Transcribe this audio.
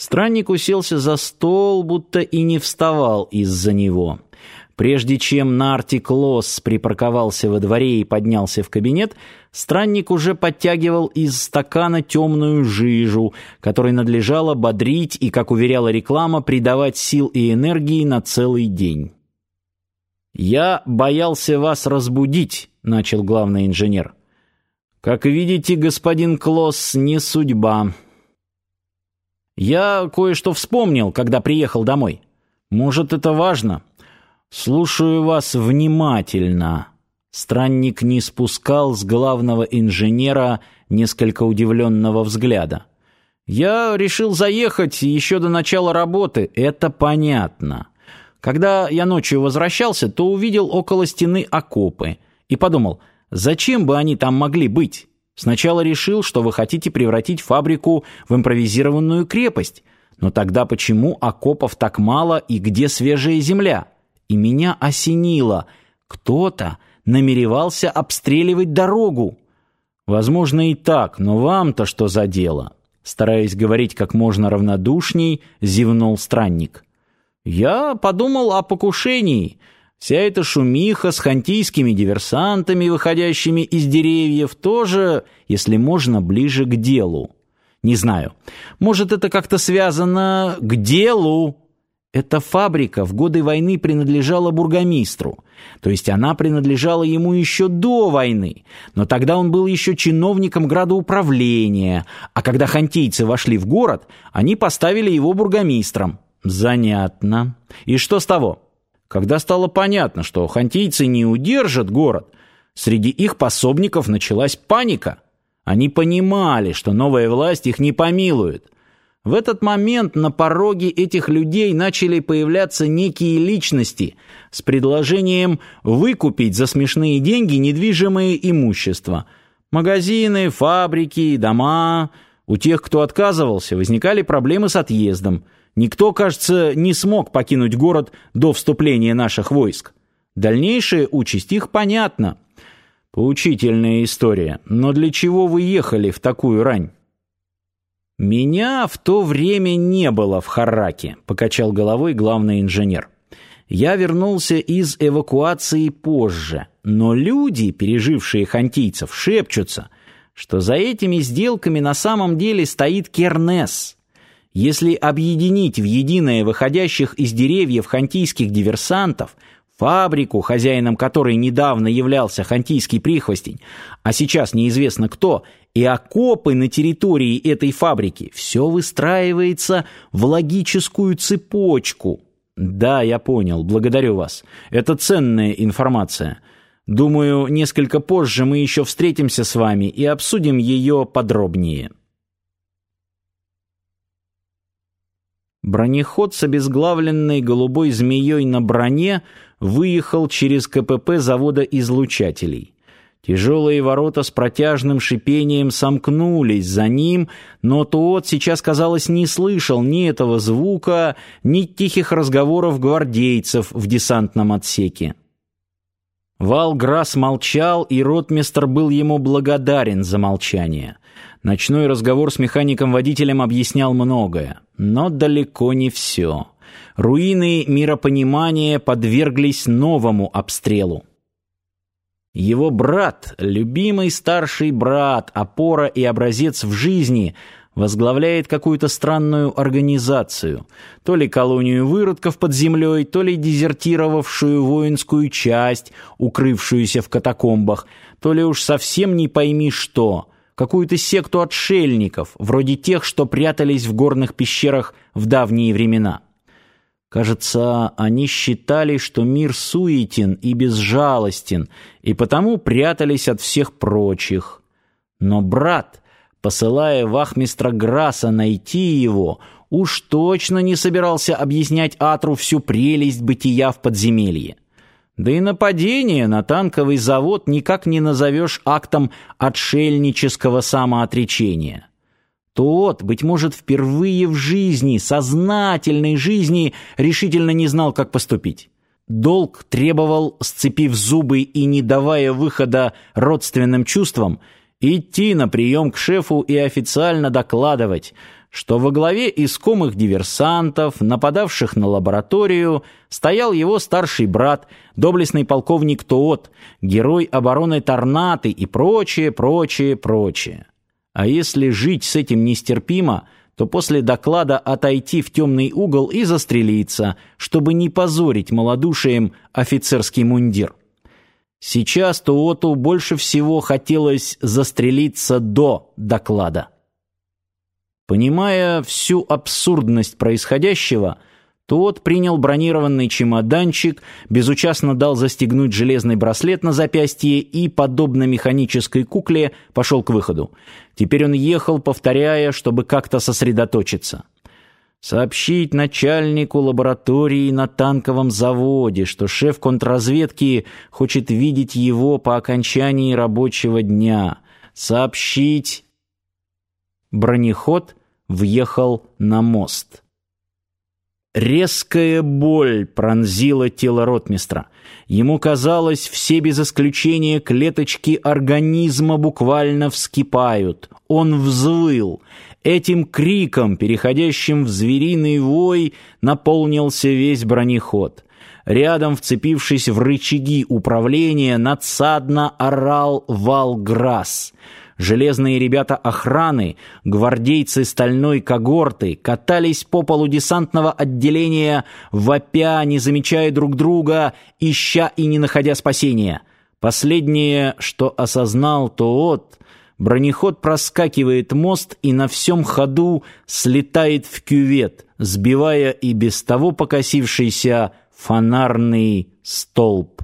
Странник уселся за стол, будто и не вставал из-за него. Прежде чем Нартик Лосс припарковался во дворе и поднялся в кабинет, странник уже подтягивал из стакана темную жижу, которой надлежало бодрить и, как уверяла реклама, придавать сил и энергии на целый день. «Я боялся вас разбудить», — начал главный инженер. «Как видите, господин Клосс, не судьба». «Я кое-что вспомнил, когда приехал домой. Может, это важно?» «Слушаю вас внимательно». Странник не спускал с главного инженера несколько удивленного взгляда. «Я решил заехать еще до начала работы, это понятно. Когда я ночью возвращался, то увидел около стены окопы и подумал, зачем бы они там могли быть? Сначала решил, что вы хотите превратить фабрику в импровизированную крепость, но тогда почему окопов так мало и где свежая земля?» и меня осенило. Кто-то намеревался обстреливать дорогу. Возможно и так, но вам-то что за дело? Стараясь говорить как можно равнодушней, зевнул странник. Я подумал о покушении. Вся эта шумиха с хантийскими диверсантами, выходящими из деревьев, тоже, если можно, ближе к делу. Не знаю. Может, это как-то связано к делу? Эта фабрика в годы войны принадлежала бургомистру, то есть она принадлежала ему еще до войны, но тогда он был еще чиновником градоуправления, а когда хантийцы вошли в город, они поставили его бургомистром. Занятно. И что с того? Когда стало понятно, что хантийцы не удержат город, среди их пособников началась паника. Они понимали, что новая власть их не помилует – в этот момент на пороге этих людей начали появляться некие личности с предложением выкупить за смешные деньги недвижимое имущество. Магазины, фабрики, дома. У тех, кто отказывался, возникали проблемы с отъездом. Никто, кажется, не смог покинуть город до вступления наших войск. Дальнейшая участь их понятна. Поучительная история. Но для чего вы ехали в такую рань? «Меня в то время не было в Харраке», — покачал головой главный инженер. «Я вернулся из эвакуации позже, но люди, пережившие хантийцев, шепчутся, что за этими сделками на самом деле стоит Кернес. Если объединить в единое выходящих из деревьев хантийских диверсантов, фабрику, хозяином которой недавно являлся хантийский прихвостень, а сейчас неизвестно кто, и окопы на территории этой фабрики, все выстраивается в логическую цепочку. Да, я понял, благодарю вас. Это ценная информация. Думаю, несколько позже мы еще встретимся с вами и обсудим ее подробнее. Бронеход с обезглавленной голубой змеей на броне выехал через КПП завода излучателей. Тяжелые ворота с протяжным шипением сомкнулись за ним, но тот сейчас, казалось, не слышал ни этого звука, ни тихих разговоров гвардейцев в десантном отсеке. Валграсс молчал, и ротмистр был ему благодарен за молчание. Ночной разговор с механиком-водителем объяснял многое, но далеко не все. Руины миропонимания подверглись новому обстрелу. Его брат, любимый старший брат, опора и образец в жизни, возглавляет какую-то странную организацию, то ли колонию выродков под землей, то ли дезертировавшую воинскую часть, укрывшуюся в катакомбах, то ли уж совсем не пойми что, какую-то секту отшельников, вроде тех, что прятались в горных пещерах в давние времена. Кажется, они считали, что мир суетен и безжалостен, и потому прятались от всех прочих. Но брат, посылая вахмистра Граса найти его, уж точно не собирался объяснять Атру всю прелесть бытия в подземелье. Да и нападение на танковый завод никак не назовешь актом отшельнического самоотречения. Тот, быть может, впервые в жизни, сознательной жизни, решительно не знал, как поступить. Долг требовал, сцепив зубы и не давая выхода родственным чувствам, идти на прием к шефу и официально докладывать, что во главе искомых диверсантов, нападавших на лабораторию, стоял его старший брат, доблестный полковник Тоот, герой обороны Торнаты и прочее, прочее, прочее. А если жить с этим нестерпимо, то после доклада отойти в темный угол и застрелиться, чтобы не позорить малодушием офицерский мундир. Сейчас Туоту больше всего хотелось застрелиться до доклада. Понимая всю абсурдность происходящего, тот принял бронированный чемоданчик, безучастно дал застегнуть железный браслет на запястье и, подобно механической кукле, пошел к выходу. Теперь он ехал, повторяя, чтобы как-то сосредоточиться. Сообщить начальнику лаборатории на танковом заводе, что шеф контрразведки хочет видеть его по окончании рабочего дня. Сообщить... Бронеход въехал на мост. Резкая боль пронзила тело ротмистра. Ему казалось, все без исключения клеточки организма буквально вскипают. Он взвыл. Этим криком, переходящим в звериный вой, наполнился весь бронеход. Рядом, вцепившись в рычаги управления, надсадно орал Валграсс — Железные ребята охраны, гвардейцы стальной когорты, катались по полу десантного отделения, вопя, не замечая друг друга, ища и не находя спасения. Последнее, что осознал Тоот, бронеход проскакивает мост и на всем ходу слетает в кювет, сбивая и без того покосившийся фонарный столб.